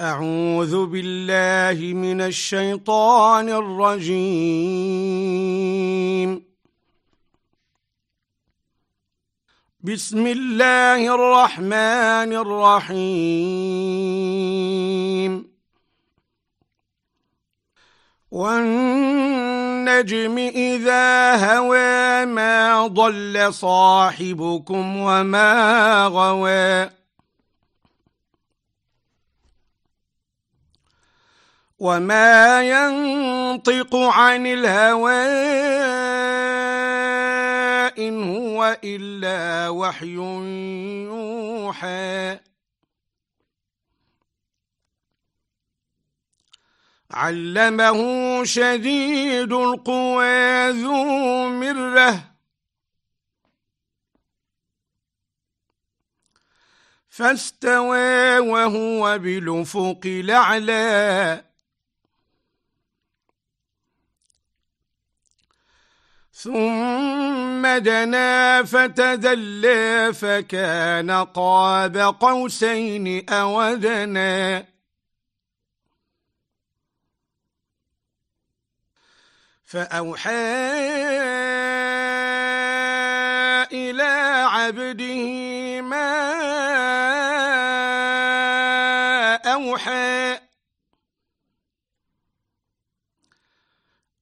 أعوذ بالله من الشيطان الرجيم. بسم الله الرحمن الرحيم. والنجم إذا هوى ما ضل صاحبكم وما غوى. وما ينطق عن الهوى إن هو إلا وحي يوحى. علمه شديد القوى ذو مره. فاستوى وهو بالافق الاعلى. ثم دنا فتدلى فكان قاب قوسين أودنا فأوحى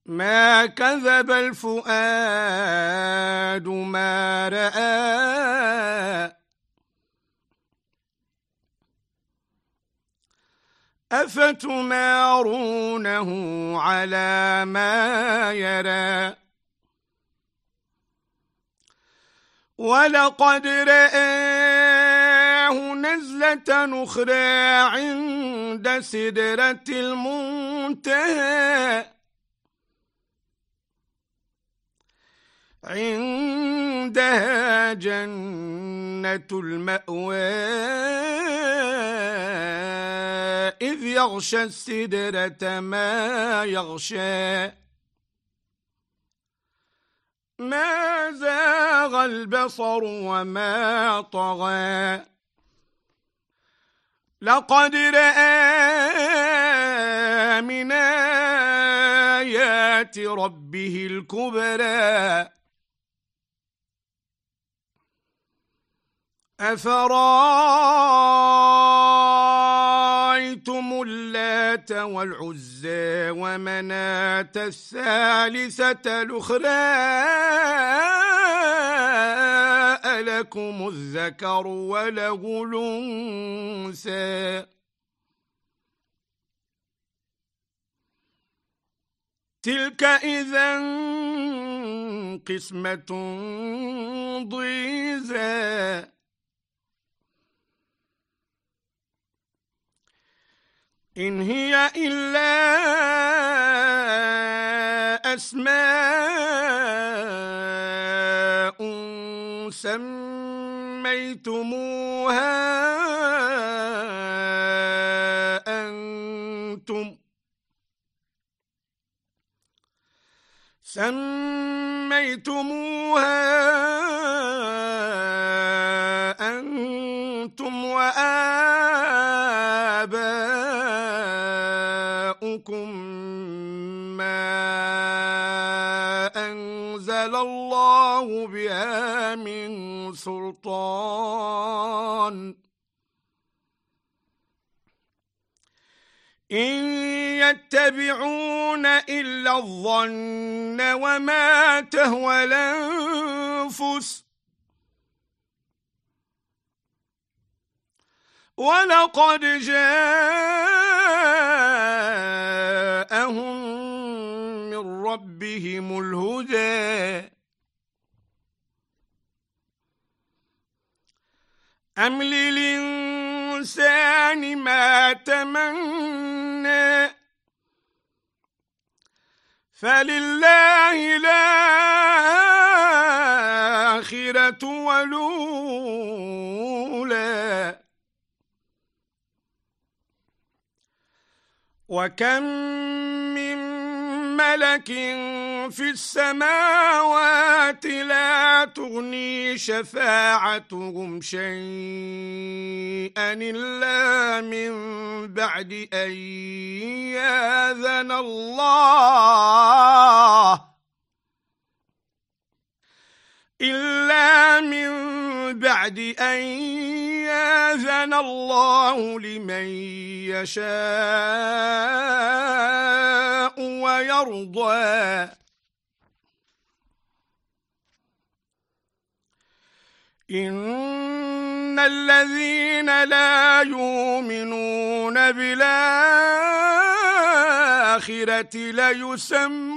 ما كذب الفؤاد ما رأى. أفتمارونه على ما يرى؟ ولقد رآه نزلة أخرى عند سدرة المنتهى. عندها جنة المأوى إذ يغشى السدرة ما يغشى. ما زاغ البصر وما طغى. لقد رأى من آيات ربه الكبرى. أفرأيتم اللات والعزى ومناة الثالثة الأخرى ألكم الذكر وله الأنثى؟ تلك إذا قسمة ضيزى. إن هي إلا أسماء سميتموها أنتم سميتموها أنزل الله بها من سلطان. إن يتبعون إلا الظن وما تهوى الأنفس. ولقد من ربهم الهدى. أم للإنسان ما تمنى؟ فلله الآخرة ولولا وكم ملك في السماوات لا تغني شفاعتهم شيئا إلا من بعد أن ياذن الله. إلا من بعد أن ياذن الله لمن يشاء ويرضى. إن الذين لا يؤمنون بالآخرة ليسمون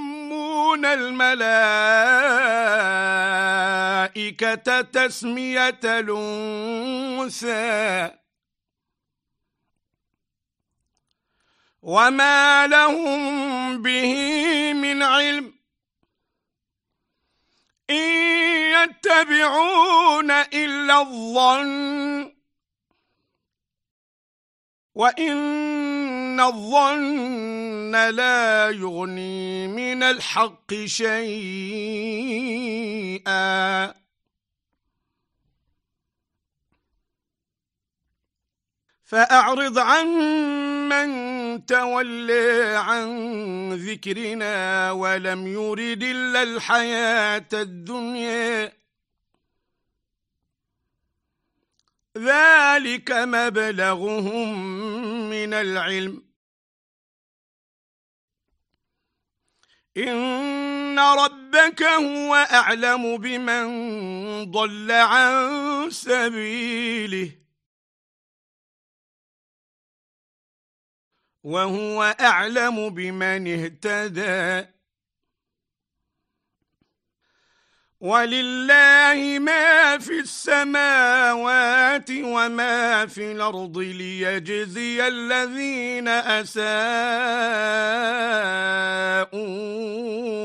الملائكة تسمية الأنثى. وما لهم به من علم. إن يتبعون إلا الظن. وإن الظن لا يغني من الحق شيئا. فأعرض عن من تولى عن ذكرنا ولم يرد إلا الحياة الدنيا. ذلك مبلغهم من العلم. إن ربك هو أعلم بمن ضل عن سبيله. وهو أعلم بمن اهتدى. ولله ما في السماوات وما في الأرض ليجزي الذين أساءوا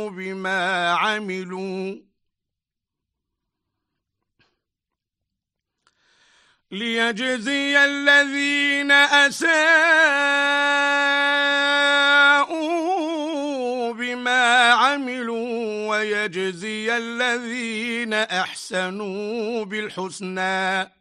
بما عملوا. ليجزي الذين أساءوا بما عملوا ويجزي الذين أحسنوا بالحسنى.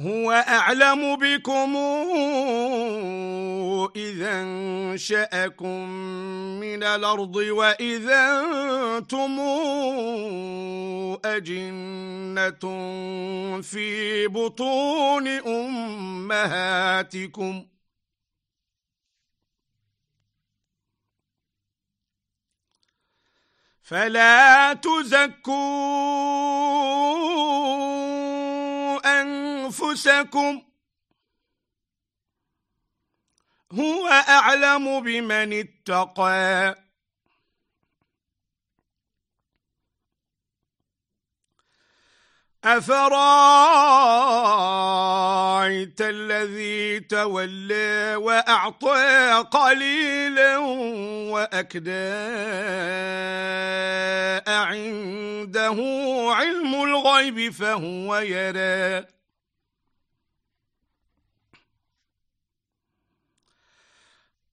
هو أعلم بكم إذا انشأكم من الأرض وإذا أنتم أجنة في بطون أمهاتكم. فلا تزكوا أنفسكم. هو أعلم بمن اتقى. أفرأيت الذي تولى وأعطى قليلا وأكدى عنده علم الغيب فهو يرى.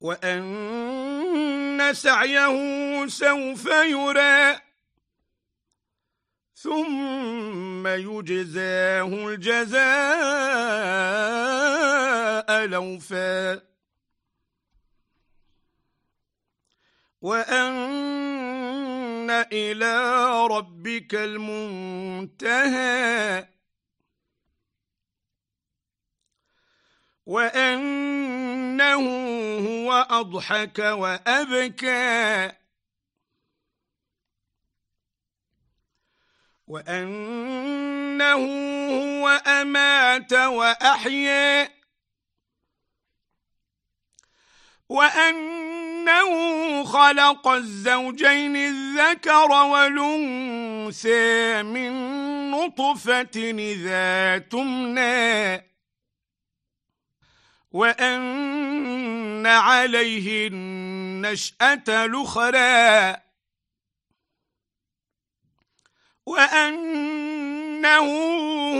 وأن سعيه سوف يرى ثم يجزاه الجزاء لوفا وأن إلى ربك المنتهى وأنه هو أضحك وأبكى. وأنه هو أمات وأحيا. وأنه خلق الزوجين الذكر والأنثى من نطفة إذا تمنى. وأن عليه النشأة الأخرى. وأنه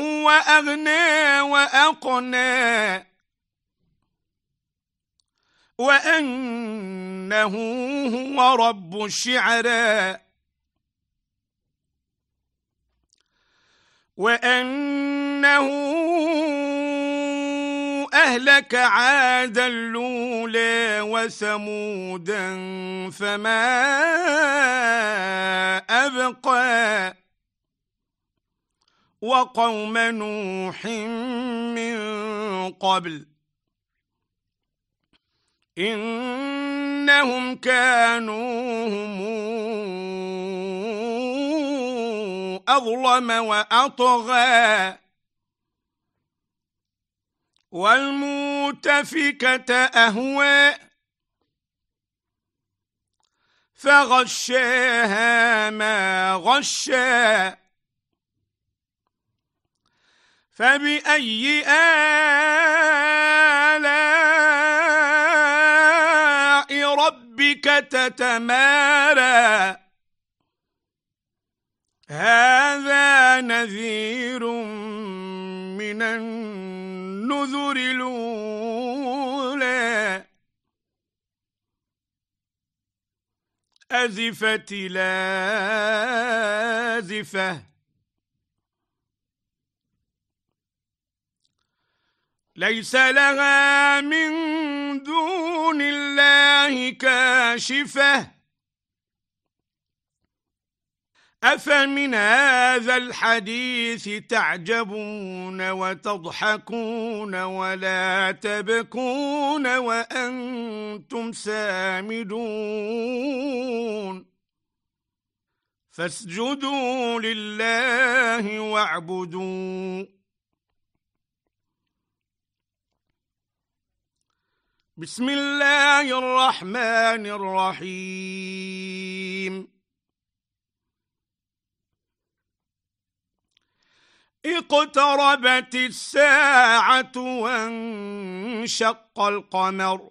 هو أغنى وأقنى. وأنه هو رب الشعراء وأنه أهلك عادا الأولى وثمودا فما أبقى وقوم نوح من قبل إنهم كانوا هم أظلم وأطغى والمؤتفكة أهوى فغشاها ما غشا. فبأي آلاء ربك تتمارى؟ هذا نذير من النذر الأولى. أزفت لازفة ليس لها من دون الله كاشفة. أفمن هذا الحديث تعجبون وتضحكون ولا تبكون وأنتم سامدون فاسجدوا لله واعبدوا بسم الله الرحمن الرحيم اقتربت الساعة وانشق القمر.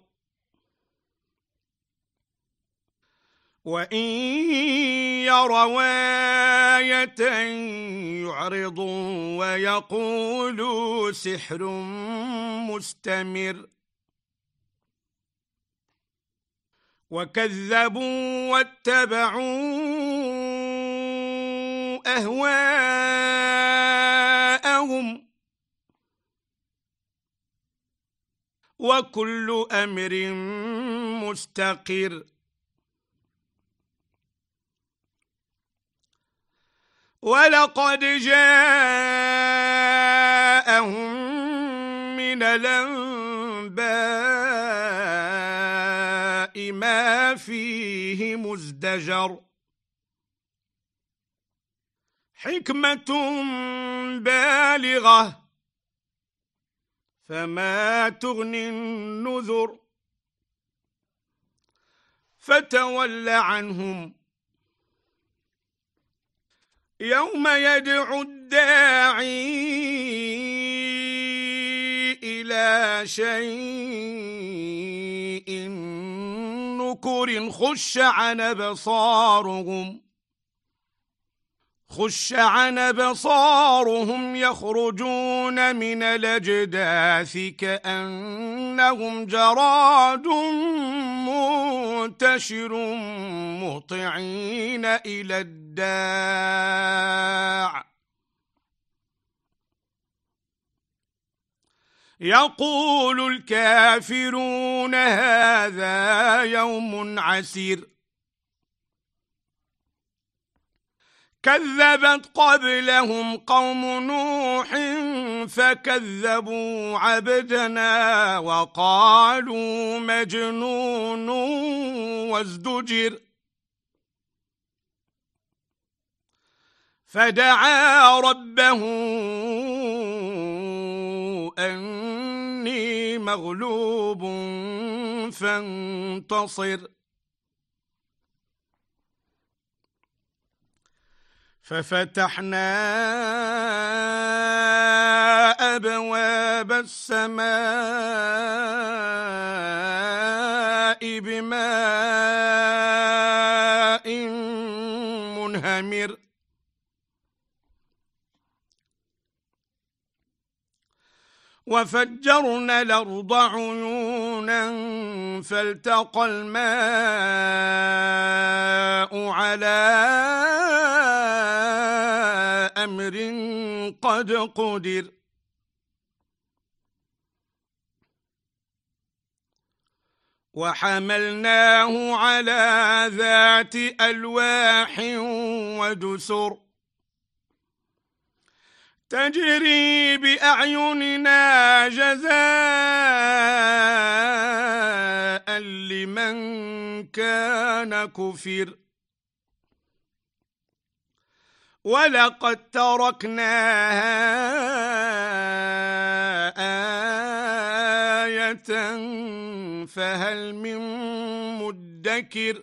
وإن يروا آية يعرضوا ويقولوا سحر مستمر. وكذبوا واتبعوا أهواءهم وكل أمر مستقر ولقد جاءهم من الأنباء ما فيه مزدجر حكمة بالغة فما تغني النذر. فتول عنهم. يوم يدعو الداعي إلى شيء نكر خش عن بصارهم خش عن بصارهم يخرجون من الأجداث كأنهم جراد منتشر مطعين إلى الداع. يقول الكافرون هذا يوم عسير. كذبت قبلهم قوم نوح فكذبوا عبدنا وقالوا مجنون وازدجر. فدعا ربه أني مغلوب فانتصر. ففتحنا أبواب السماء بماء منهمر. وفجرنا الأرض عيونا فالتقى الماء على أمر قد قدر. وحملناه على ذات ألواح ودسر تجري بأعيننا جزاء لمن كان كفر. ولقد تركناها آية فهل من مدكر؟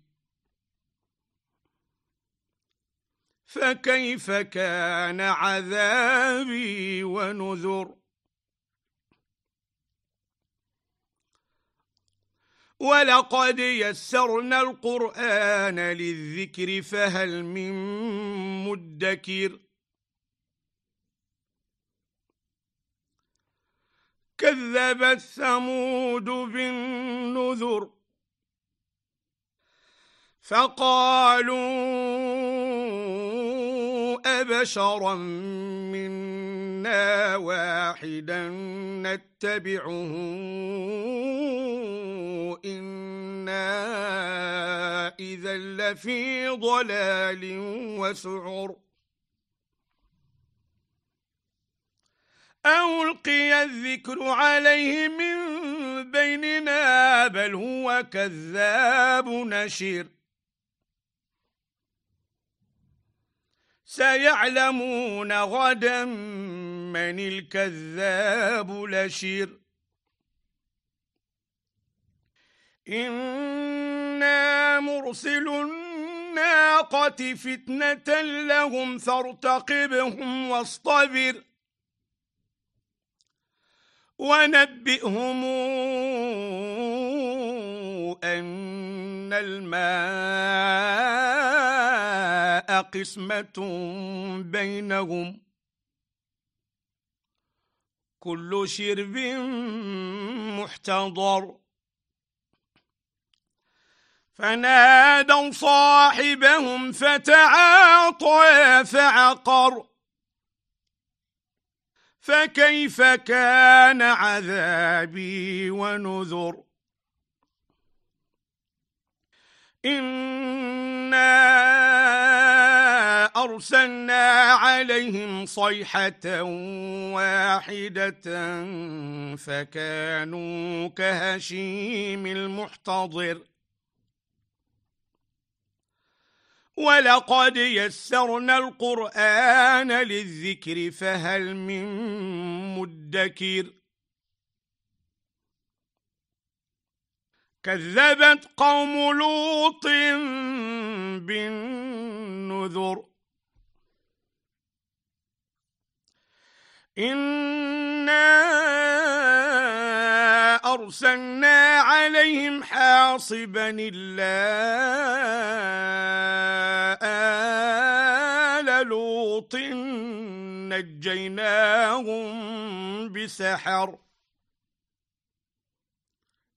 فكيف كان عذابي ونذر؟ ولقد يسرنا القرآن للذكر فهل من مدكر؟ كذبت ثمود بالنذر فقالوا أبشرا منا واحدا نتبعه. إنا إذا لفي ضلال وسعر. ألقي الذكر عليه من بيننا بل هو كذاب نشير. سيعلمون غدا من الكذاب لشير إنا مرسل الناقة فتنة لهم فارتقبهم واصطبر. ونبئهم أن الماء قسمة بينهم. كل شرب محتضر. فنادوا صاحبهم فتعاطى فعقر. فكيف كان عذابي ونذر؟ إنا أرسلنا عليهم صيحة واحدة فكانوا كهشيم المحتضر ولقد يسرنا القرآن للذكر فهل من مدكر كذبت قوم لوط بالنذر. إنا أرسلنا عليهم حاصبا إلا آل لوط نجيناهم بسحر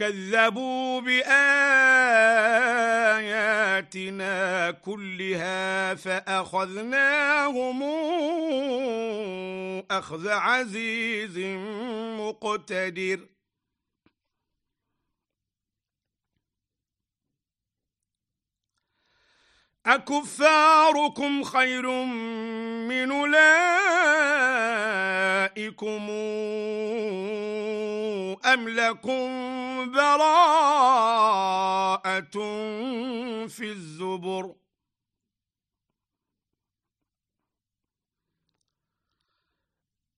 كذبوا بآياتنا كلها فأخذناهم أخذ عزيز مقتدر. أكفاركم خير من أولئكم؟ أم لكم براءة في الزبر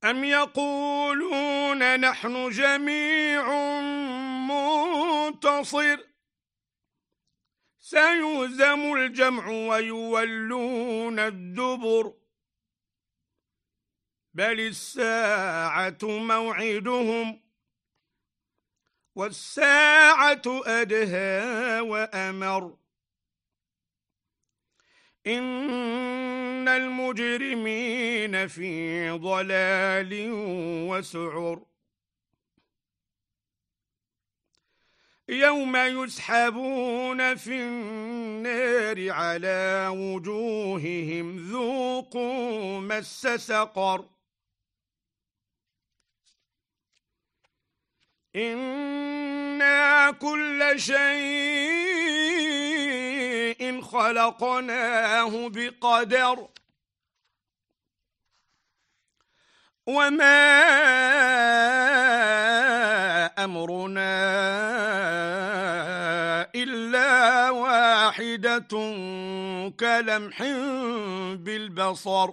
أم يقولون نحن جميع منتصر سيهزم الجمع ويولون الدبر بل الساعة موعدهم والساعة أدهى وأمر. إن المجرمين في ضلال وسعر. يوم يسحبون في النار على وجوههم ذوقوا مس سقر. إنا كل شيء خلقناه بقدر وما أمرنا إلا واحدة كلمح بالبصر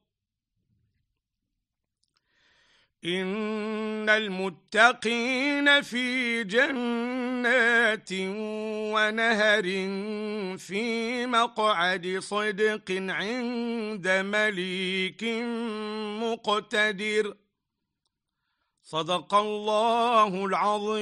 إن المتقين في جنات ونهر في مقعد صدق عند مليك مقتدر. صدق الله العظيم.